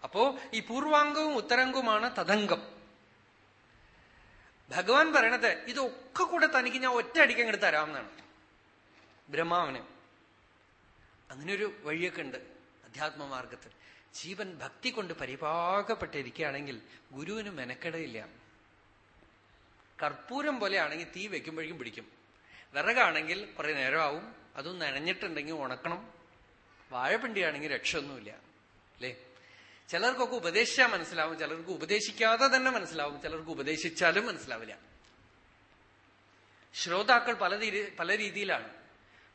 അപ്പോ ഈ പൂർവാംഗവും ഉത്തരംഗവുമാണ് തദംഗം. ഭഗവാൻ പറയണത് ഇതൊക്കെ കൂടെ തനിക്ക് ഞാൻ ഒറ്റ അടിക്കാൻ എടുത്ത് തരാമെന്നാണ്. ബ്രഹ്മാവിന്. അങ്ങനെ ഒരു വഴിയൊക്കെ ഉണ്ട് അധ്യാത്മമാർഗത്തിൽ. ജീവൻ ഭക്തി കൊണ്ട് പരിപാകപ്പെട്ടിരിക്കുകയാണെങ്കിൽ ഗുരുവിന് മെനക്കെടയില്ല. കർപ്പൂരം പോലെയാണെങ്കിൽ തീ വെക്കുമ്പോഴേക്കും പിടിക്കും. വിറകാണെങ്കിൽ കുറെ നേരമാവും. അതും നനഞ്ഞിട്ടുണ്ടെങ്കിൽ ഉണക്കണം. വാഴപ്പിണ്ടിയാണെങ്കിൽ രക്ഷയൊന്നുമില്ല അല്ലേ? ചിലർക്കൊക്കെ ഉപദേശിച്ചാൽ മനസ്സിലാവും ചിലർക്ക് ഉപദേശിക്കാതെ തന്നെ മനസ്സിലാവും ചിലർക്ക് ഉപദേശിച്ചാലും മനസ്സിലാവില്ല. ശ്രോതാക്കൾ പല പല രീതിയിലാണ്.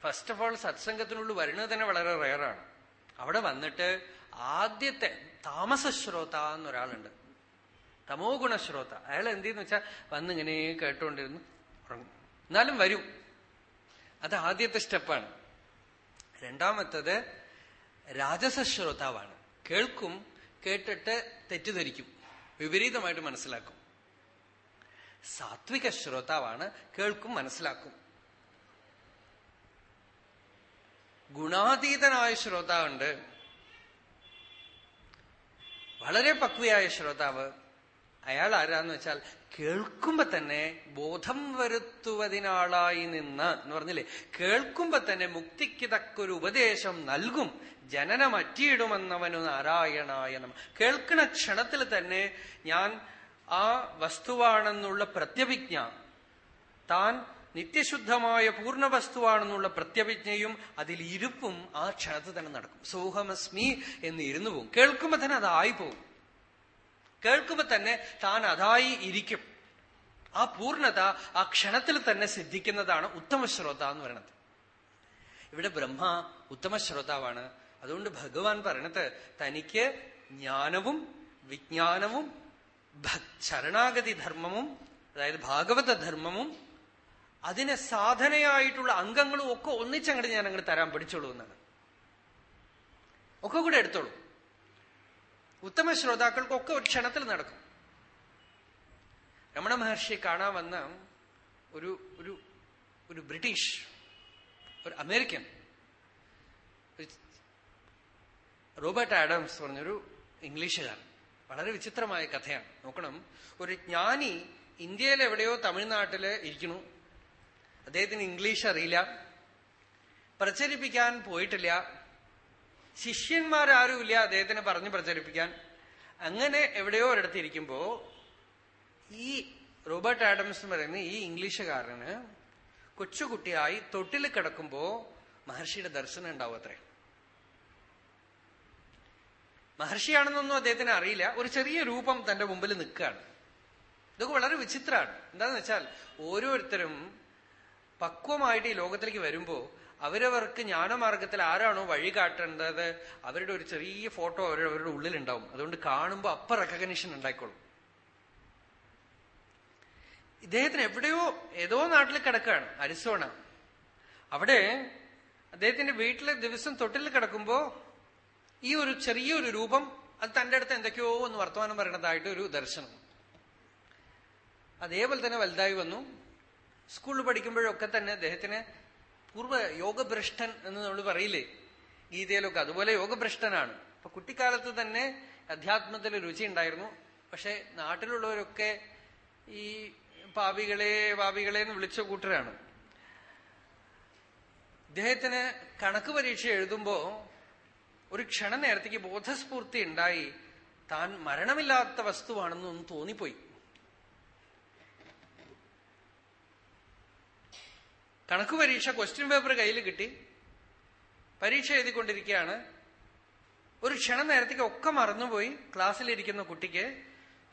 ഫസ്റ്റ് ഓഫ് ഓൾ സത്സംഗത്തിനുള്ളിൽ വരുന്നത് തന്നെ വളരെ റയറാണ് അവിടെ വന്നിട്ട് ആദ്യത്തെ താമസ ശ്രോത എന്നൊരാളുണ്ട്. തമോ ഗുണശ്രോത. അയാൾ എന്തെന്ന് വെച്ചാൽ വന്നിങ്ങനെ കേട്ടുകൊണ്ടിരുന്നു ഉറങ്ങും. എന്നാലും വരും. അത് ആദ്യത്തെ സ്റ്റെപ്പാണ് രണ്ടാമത്തത് രാജസശ്രോതാവാണ്. കേൾക്കും കേട്ടിട്ട് തെറ്റിദ്ധരിക്കും. വിപരീതമായിട്ട് മനസ്സിലാക്കും. സാത്വിക ശ്രോതാവാണ് കേൾക്കും മനസ്സിലാക്കും. ഗുണാതീതനായ ശ്രോതാവുണ്ട്. വളരെ പക്വയായ ശ്രോതാവ്. അയാൾ ആരാന്ന് വെച്ചാൽ കേൾക്കുമ്പോ തന്നെ ബോധം വരുത്തുവതിനാളായി നിന്ന് എന്ന് പറഞ്ഞില്ലേ? കേൾക്കുമ്പോ തന്നെ മുക്തിക്ക് തക്കൊരു ഉപദേശം നൽകും. ജനനമറ്റിയിടുമെന്നവനു നാരായണായ നമ. കേൾക്കുന്ന ക്ഷണത്തിൽ തന്നെ ഞാൻ ആ വസ്തുവാണെന്നുള്ള പ്രത്യഭിജ്ഞ താൻ നിത്യശുദ്ധമായ പൂർണ വസ്തുവാണെന്നുള്ള പ്രത്യഭിജ്ഞയും അതിൽ ഇരുപ്പും ആ ക്ഷണത്തിൽ തന്നെ നടക്കും. സോഹമസ്മി എന്ന് ഇരുന്നു പോകും. കേൾക്കുമ്പോ തന്നെ അതായി പോകും കേൾക്കുമ്പോ തന്നെ താൻ അതായി ഇരിക്കും. ആ പൂർണത ആ ക്ഷണത്തിൽ തന്നെ സിദ്ധിക്കുന്നതാണ് ഉത്തമ ശ്രോത എന്ന് പറയണത്. ഇവിടെ ബ്രഹ്മ ഉത്തമ ശ്രോതാവാണ്. അതുകൊണ്ട് ഭഗവാൻ പറയണത് തനിക്ക് ജ്ഞാനവും വിജ്ഞാനവും ശരണാഗതി ധർമ്മവും അതായത് ഭാഗവത ധർമ്മവും അതിന് സാധനയായിട്ടുള്ള അംഗങ്ങളും ഒക്കെ ഒന്നിച്ചങ്ങോട്ട് ഞാൻ അങ്ങോട്ട് തരാൻ പിടിച്ചോളൂ എന്നാണ്. ഒക്കെ കൂടെ എടുത്തോളൂ. ഉത്തമ ശ്രോതാക്കൾക്കൊക്കെ ഒരു ക്ഷണത്തിൽ നടക്കും. രമണ മഹർഷിയെ കാണാൻ വന്ന ഒരു ഒരു ഒരു ബ്രിട്ടീഷ് ഒരു അമേരിക്കൻ റോബർട്ട് ആഡംസ് പറഞ്ഞൊരു ഇംഗ്ലീഷുകാരൻ. വളരെ വിചിത്രമായ കഥയാണ്. നോക്കണം ഒരു ജ്ഞാനി ഇന്ത്യയിൽ എവിടെയോ തമിഴ്നാട്ടിൽ ഇരിക്കണു അദ്ദേഹത്തിന് ഇംഗ്ലീഷ് അറിയില്ല. പ്രചരിപ്പിക്കാൻ പോയിട്ടില്ല. ശിഷ്യന്മാരാരുമില്ല അദ്ദേഹത്തിന് പറഞ്ഞു പ്രചരിപ്പിക്കാൻ. അങ്ങനെ എവിടെയോ ഒരിടത്ത് ഇരിക്കുമ്പോ ഈ റോബർട്ട് ആഡംസ് എന്ന് പറയുന്ന ഈ ഇംഗ്ലീഷുകാരന് കൊച്ചുകുട്ടിയായി തൊട്ടിൽ കിടക്കുമ്പോ മഹർഷിയുടെ ദർശനം ഉണ്ടാവും അത്രേ. മഹർഷിയാണെന്നൊന്നും അദ്ദേഹത്തിന് അറിയില്ല. ഒരു ചെറിയ രൂപം തന്റെ മുമ്പിൽ നിൽക്കുകയാണ്. ഇതൊക്കെ വളരെ വിചിത്രമാണ്. എന്താന്ന് വെച്ചാൽ ഓരോരുത്തരും പക്വമായിട്ട് ഈ ലോകത്തിലേക്ക് വരുമ്പോ അവരവർക്ക് ജ്ഞാനമാർഗത്തിൽ ആരാണോ വഴി കാട്ടേണ്ടത് അവരുടെ ഒരു ചെറിയ ഫോട്ടോ അവരവരുടെ ഉള്ളിലുണ്ടാവും. അതുകൊണ്ട് കാണുമ്പോൾ അപ്പ റെക്കഗ്നിഷൻ ഉണ്ടായിക്കോളും. ഇദ്ദേഹത്തിന് എവിടെയോ ഏതോ നാട്ടിൽ കിടക്കുകയാണ് അരിസോണ. അവിടെ അദ്ദേഹത്തിന്റെ വീട്ടിലെ ദിവസം തൊട്ടിൽ കിടക്കുമ്പോ ഈ ഒരു ചെറിയൊരു രൂപം അത് തന്റെ അടുത്ത് എന്തൊക്കെയോ ഒന്ന് വർത്തമാനം പറയണതായിട്ട് ഒരു ദർശനം. അതേപോലെ തന്നെ വലുതായി വന്നു. സ്കൂളിൽ പഠിക്കുമ്പോഴൊക്കെ തന്നെ അദ്ദേഹത്തിന് പൂർവ യോഗഭ്രഷ്ടൻ എന്ന് നമ്മൾ പറയില്ലേ? ഗീതയിലൊക്കെ അതുപോലെ യോഗഭ്രഷ്ടനാണ്. അപ്പൊ കുട്ടിക്കാലത്ത് തന്നെ അധ്യാത്മത്തിൽ രുചി ഉണ്ടായിരുന്നു. പക്ഷെ നാട്ടിലുള്ളവരൊക്കെ ഈ പാപികളെ പാപികളെ എന്ന് വിളിച്ച കൂട്ടരാണ്. ഇദ്ദേഹത്തിന് കണക്ക് പരീക്ഷ എഴുതുമ്പോ ഒരു ക്ഷണ നേരത്തേക്ക് ബോധസ്ഫൂർത്തി ഉണ്ടായി. താൻ മരണമില്ലാത്ത വസ്തുവാണെന്നൊന്ന് തോന്നിപ്പോയി. കണക്ക് പരീക്ഷ ക്വസ്റ്റ്യൻ പേപ്പർ കയ്യിൽ കിട്ടി. പരീക്ഷ എഴുതിക്കൊണ്ടിരിക്കുകയാണ്. ഒരു ക്ഷണം നേരത്തേക്ക് ഒക്കെ മറന്നുപോയി. ക്ലാസ്സിലിരിക്കുന്ന കുട്ടിക്ക്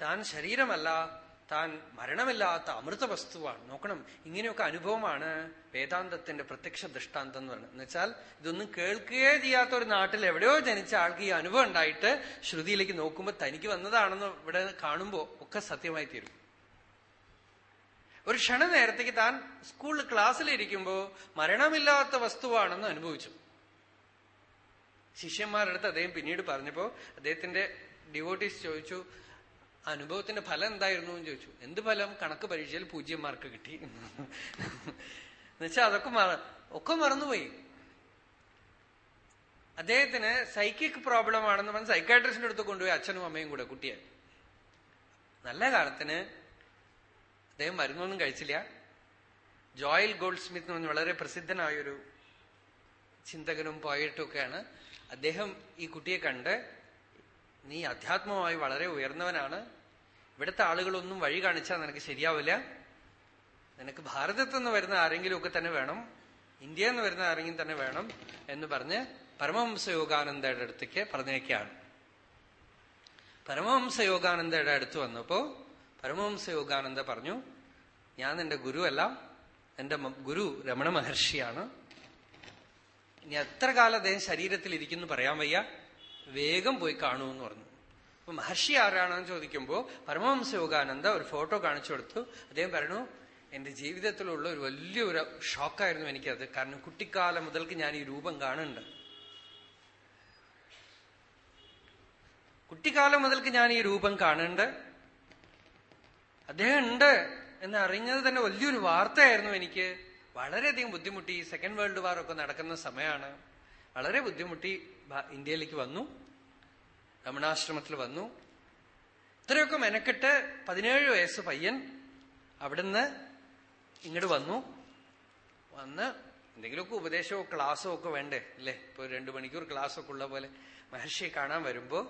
താൻ ശരീരമല്ല താൻ മരണമില്ലാത്ത അമൃത വസ്തുവാണ്. നോക്കണം ഇങ്ങനെയൊക്കെ അനുഭവമാണ് വേദാന്തത്തിന്റെ പ്രത്യക്ഷ ദൃഷ്ടാന്തം എന്ന് പറയുന്നത്. എന്നുവെച്ചാൽ ഇതൊന്നും കേൾക്കുകയേ ചെയ്യാത്ത ഒരു നാട്ടിൽ എവിടെയോ ജനിച്ച ആൾക്ക് ഈ അനുഭവം ഉണ്ടായിട്ട് ശ്രുതിയിലേക്ക് നോക്കുമ്പോൾ തനിക്ക് വന്നതാണെന്ന് ഇവിടെ കാണുമ്പോൾ ഒക്കെ സത്യമായി തീരും. ഒരു ക്ഷണ നേരത്തേക്ക് താൻ സ്കൂൾ ക്ലാസ്സിലിരിക്കുമ്പോ മരണമില്ലാത്ത വസ്തുവാണെന്ന് അനുഭവിച്ചു. ശിഷ്യന്മാരുടെ അടുത്ത് അദ്ദേഹം പിന്നീട് പറഞ്ഞപ്പോ അദ്ദേഹത്തിന്റെ ഡിവോട്ടീസ് ചോദിച്ചു അനുഭവത്തിന്റെ ഫലം എന്തായിരുന്നു? എന്ന് ചോദിച്ചു. എന്ത് ഫലം? കണക്ക് പരീക്ഷയിൽ പൂജ്യം മാർക്ക് കിട്ടി. എന്നുവെച്ചാൽ അതൊക്കെ മറ ഒക്കെ മറന്നുപോയി. അദ്ദേഹത്തിന് സൈക്കിക് പ്രോബ്ലം ആണെന്ന് പറഞ്ഞ് സൈക്കാട്രിസ്റ്റിന്റെ അടുത്ത് കൊണ്ടുപോയി അച്ഛനും അമ്മയും കൂടെ കുട്ടിയെ. നല്ല കാലത്തിന് അദ്ദേഹം മരുന്നൊന്നും കഴിച്ചില്ല. ജോയൽ ഗോൾഡ് സ്മിത്ത് എന്ന് പറഞ്ഞ വളരെ പ്രസിദ്ധനായൊരു ചിന്തകനും പോയിട്ടും ഒക്കെയാണ് അദ്ദേഹം ഈ കുട്ടിയെ കണ്ട് നീ അധ്യാത്മമായി വളരെ ഉയർന്നവനാണ്. ഇവിടുത്തെ ആളുകളൊന്നും വഴി കാണിച്ചാൽ നിനക്ക് ശരിയാവില്ല. നിനക്ക് ഭാരതത്തിൽ നിന്ന് വരുന്ന ആരെങ്കിലും ഒക്കെ തന്നെ വേണം. ഇന്ത്യയിൽ നിന്ന് വരുന്ന ആരെങ്കിലും തന്നെ വേണം. എന്ന് പറഞ്ഞ് പരമഹംസ യോഗാനന്ദയുടെ അടുത്തേക്ക് പറഞ്ഞേക്കാണ് പരമഹംസ യോഗാനന്ദയുടെ അടുത്ത് വന്നപ്പോ പരമഹംസ യോഗാനന്ദ പറഞ്ഞു ഞാൻ നിന്റെ ഗുരുവല്ല എന്റെ ഗുരു രമണ മഹർഷിയാണ്. ഇനി എത്ര കാലം അദ്ദേഹം ശരീരത്തിൽ ഇരിക്കുന്നു പറയാൻ വയ്യ. വേഗം പോയി കാണൂ എന്ന് പറഞ്ഞു. അപ്പൊ മഹർഷി ആരാണെന്ന് ചോദിക്കുമ്പോൾ പരമഹംസ യോഗാനന്ദ ഒരു ഫോട്ടോ കാണിച്ചു കൊടുത്തു. അദ്ദേഹം പറഞ്ഞു എന്റെ ജീവിതത്തിലുള്ള ഒരു വലിയൊരു ഷോക്കായിരുന്നു എനിക്കത്. കാരണം കുട്ടിക്കാലം മുതൽക്ക് ഞാൻ ഈ രൂപം കാണുന്നുണ്ട്. കുട്ടിക്കാലം മുതൽക്ക് ഞാൻ ഈ രൂപം കാണുന്നുണ്ട്. അദ്ദേഹം ഉണ്ട്. എന്ന് അറിഞ്ഞത് തന്നെ വലിയൊരു വാർത്തയായിരുന്നു എനിക്ക്. വളരെയധികം ബുദ്ധിമുട്ടി. സെക്കൻഡ് വേൾഡ് വാർ ഒക്കെ നടക്കുന്ന സമയമാണ് വളരെ ബുദ്ധിമുട്ടി ഇന്ത്യയിലേക്ക് വന്നു. രമണാശ്രമത്തിൽ വന്നു. ഇത്രയൊക്കെ മെനക്കെട്ട് പതിനേഴ് വയസ്സ് പയ്യൻ അവിടുന്ന് ഇങ്ങോട്ട് വന്നു. വന്ന് എന്തെങ്കിലുമൊക്കെ ഉപദേശമോ ക്ലാസ്സോ ഒക്കെ വേണ്ടേ? അല്ലേ ഇപ്പൊ രണ്ടു മണിക്കൂർ ക്ലാസ് ഒക്കെ ഉള്ള പോലെ മഹർഷിയെ കാണാൻ വരുമ്പോ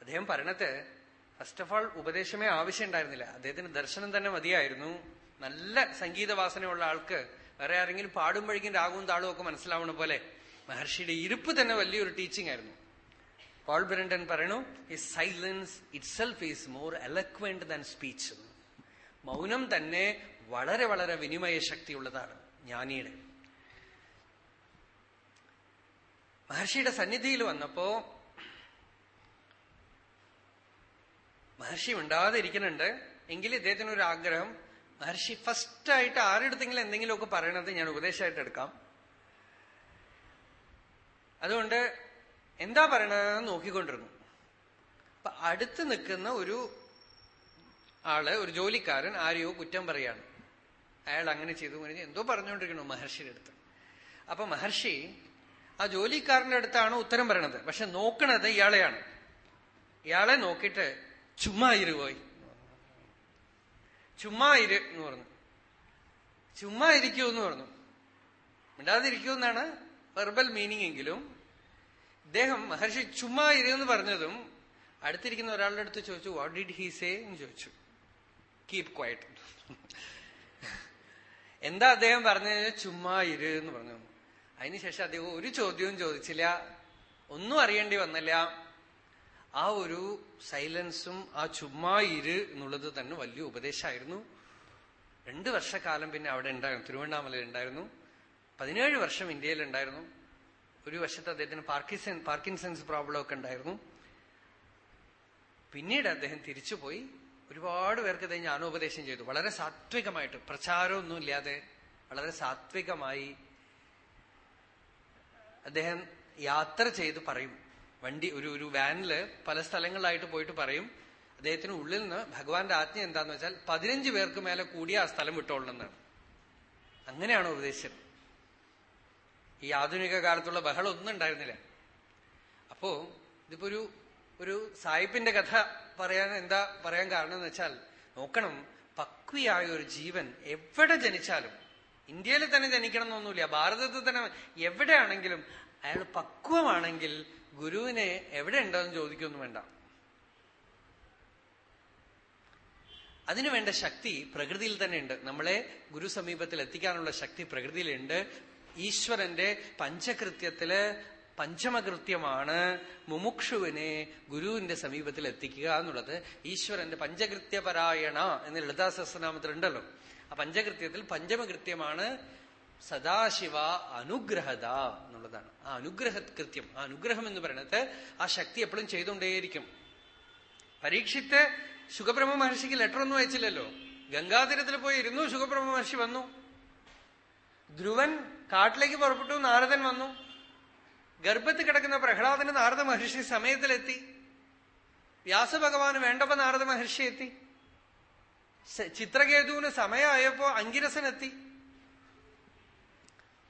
അദ്ദേഹം പറഞ്ഞത് ഫസ്റ്റ് ഓഫ് ഓൾ ഉപദേശമേ ആവശ്യമുണ്ടായിരുന്നില്ല. അദ്ദേഹത്തിന് ദർശനം തന്നെ മതിയായിരുന്നു. നല്ല സംഗീതവാസനയുള്ള ആൾക്ക് വേറെ ആരെങ്കിലും പാടുമ്പോഴേക്കും രാഗവും താളവും ഒക്കെ മനസ്സിലാവണ പോലെ മഹർഷിയുടെ ഇരുപ്പ് തന്നെ വലിയൊരു ടീച്ചിങ് ആയിരുന്നു. പോൾ ബ്രണ്ടൻ പറയണു ഈ silence itself is more eloquent than speech മൗനം തന്നെ വളരെ വളരെ വിനിമയ ശക്തിയുള്ളതാണ് ജ്ഞാനിയുടെ. മഹർഷിയുടെ സന്നിധിയിൽ വന്നപ്പോ മഹർഷി ഉണ്ടാതെ ഇരിക്കുന്നുണ്ട് എങ്കിലും ഇദ്ദേഹത്തിന് ഒരു ആഗ്രഹം. മഹർഷി ഫസ്റ്റ് ആയിട്ട് ആരെടുത്തെങ്കിലും എന്തെങ്കിലുമൊക്കെ പറയണത് ഞാൻ ഉപദേശമായിട്ട് എടുക്കാം. അതുകൊണ്ട് എന്താ പറയണതെന്ന് നോക്കിക്കൊണ്ടിരുന്നു. അപ്പൊ അടുത്ത് നിൽക്കുന്ന ഒരു ആൾ ഒരു ജോലിക്കാരൻ ആരെയോ കുറ്റം പറയാണ്. അയാൾ അങ്ങനെ ചെയ്തു കഴിഞ്ഞ് എന്തോ പറഞ്ഞുകൊണ്ടിരിക്കണു മഹർഷിയുടെ അടുത്ത്. അപ്പൊ മഹർഷി ആ ജോലിക്കാരന്റെ അടുത്താണ് ഉത്തരം പറയണത്. പക്ഷെ നോക്കണത് ഇയാളെയാണ്. ഇയാളെ നോക്കിയിട്ട് ചുമ്മാ ഇരുപോയി ചുമ്മാ ഇരു എന്ന് പറഞ്ഞു. ചുമ്മാ ഇരിക്കൂ എന്ന് പറഞ്ഞു. മിണ്ടാതിരിക്കൂ എന്നാണ് വെർബൽ മീനിങ് എങ്കിലും ഇദ്ദേഹം മഹർഷി ചുമ്മാ ഇരുന്ന് പറഞ്ഞതും അടുത്തിരിക്കുന്ന ഒരാളുടെ അടുത്ത് ചോദിച്ചു വാട്ട് ഡിഡ് ഹീ സേ എന്ന് ചോദിച്ചു. കീപ് ക്വയറ്റ് എന്താ അദ്ദേഹം പറഞ്ഞു ചുമ്മാ ഇര് എന്ന് പറഞ്ഞു. അതിനുശേഷം അദ്ദേഹം ഒരു ചോദ്യവും ചോദിച്ചില്ല. ഒന്നും അറിയേണ്ടി വന്നില്ല. ആ ഒരു സൈലൻസും ആ ചുമ്മാ ഇര് എന്നുള്ളത് തന്നെ വലിയ ഉപദേശമായിരുന്നു. രണ്ടു വർഷക്കാലം പിന്നെ അവിടെ ഉണ്ടായിരുന്നു തിരുവണ്ണാമലയിൽ ഉണ്ടായിരുന്നു. പതിനേഴ് വർഷം ഇന്ത്യയിൽ ഉണ്ടായിരുന്നു. ഒരു വർഷത്തെ അദ്ദേഹത്തിന് പാർക്കിൻസൺ പാർക്കിൻസൺസ് പ്രോബ്ലം ഒക്കെ ഉണ്ടായിരുന്നു. പിന്നീട് അദ്ദേഹം തിരിച്ചുപോയി ഒരുപാട് പേർക്ക് അദ്ദേഹം ജ്ഞാനോപദേശം ചെയ്തു. വളരെ സാത്വികമായിട്ട് പ്രചാരമൊന്നും ഇല്ലാതെ വളരെ സാത്വികമായി അദ്ദേഹം യാത്ര ചെയ്ത് പറയും. വണ്ടി ഒരു ഒരു വാനിൽ പല സ്ഥലങ്ങളിലായിട്ട് പോയിട്ട് പറയും അദ്ദേഹത്തിന് ഉള്ളിൽ നിന്ന് ഭഗവാന്റെ ആജ്ഞ എന്താന്ന് വെച്ചാൽ പതിനഞ്ച് പേർക്ക് മേലെ കൂടിയ ആ സ്ഥലം വിട്ടോളണമെന്നാണ് അങ്ങനെയാണ് ഉപദേശം. ഈ ആധുനിക കാലത്തുള്ള ബഹളം ഒന്നും ഉണ്ടായിരുന്നില്ല. അപ്പോ ഇതിപ്പോ ഒരു ഒരു സായിപ്പിന്റെ കഥ പറയാൻ എന്താ പറയാൻ കാരണം എന്ന് വെച്ചാൽ നോക്കണം പക്വിയായ ഒരു ജീവൻ എവിടെ ജനിച്ചാലും ഇന്ത്യയിൽ തന്നെ ജനിക്കണം എന്നൊന്നുമില്ല ഭാരതത്തിൽ തന്നെ എവിടെയാണെങ്കിലും അയാൾ പക്വമാണെങ്കിൽ ഗുരുവിനെ എവിടെ ഉണ്ടെന്ന് ചോദിക്കൊന്നും വേണ്ട. അതിനു വേണ്ട ശക്തി പ്രകൃതിയിൽ തന്നെ ഉണ്ട്. നമ്മളെ ഗുരു സമീപത്തിൽ എത്തിക്കാനുള്ള ശക്തി പ്രകൃതിയിലുണ്ട്. ഈശ്വരന്റെ പഞ്ചകൃത്യത്തിൽ പഞ്ചമകൃത്യമാണ് മുമുക്ഷുവിനെ ഗുരുവിന്റെ സമീപത്തിൽ എത്തിക്കുക എന്നുള്ളത് ഈശ്വരന്റെ പഞ്ചകൃത്യപരായണ എന്ന് ലളിതാ സഹസ്രനാമത്തിലുണ്ടല്ലോ. ആ പഞ്ചകൃത്യത്തിൽ പഞ്ചമകൃത്യമാണ് സദാശിവ അനുഗ്രഹത എന്നുള്ളതാണ്. ആ അനുഗ്രഹ കൃത്യം ആ അനുഗ്രഹം എന്ന് പറയുന്നത് ആ ശക്തി എപ്പോഴും ചെയ്തുകൊണ്ടേയിരിക്കും. പരീക്ഷിത്ത് സുഖബ്രഹ്മ മഹർഷിക്ക് ലെറ്റർ ഒന്നും അയച്ചില്ലല്ലോ. ഗംഗാതീരത്തിൽ പോയി ഇരുന്നു സുഖബ്രഹ്മ മഹർഷി വന്നു. ധ്രുവൻ കാട്ടിലേക്ക് പുറപ്പെട്ടു നാരദൻ വന്നു. ഗർഭത്തിൽ കിടക്കുന്ന പ്രഹ്ലാദന് നാരദ മഹർഷി സമയത്തിലെത്തി. വ്യാസഭഗവാന് വേണ്ടപ്പോ നാരദ മഹർഷി എത്തി. ചിത്രകേതുവിന് സമയമായപ്പോ അങ്കിരസനെത്തി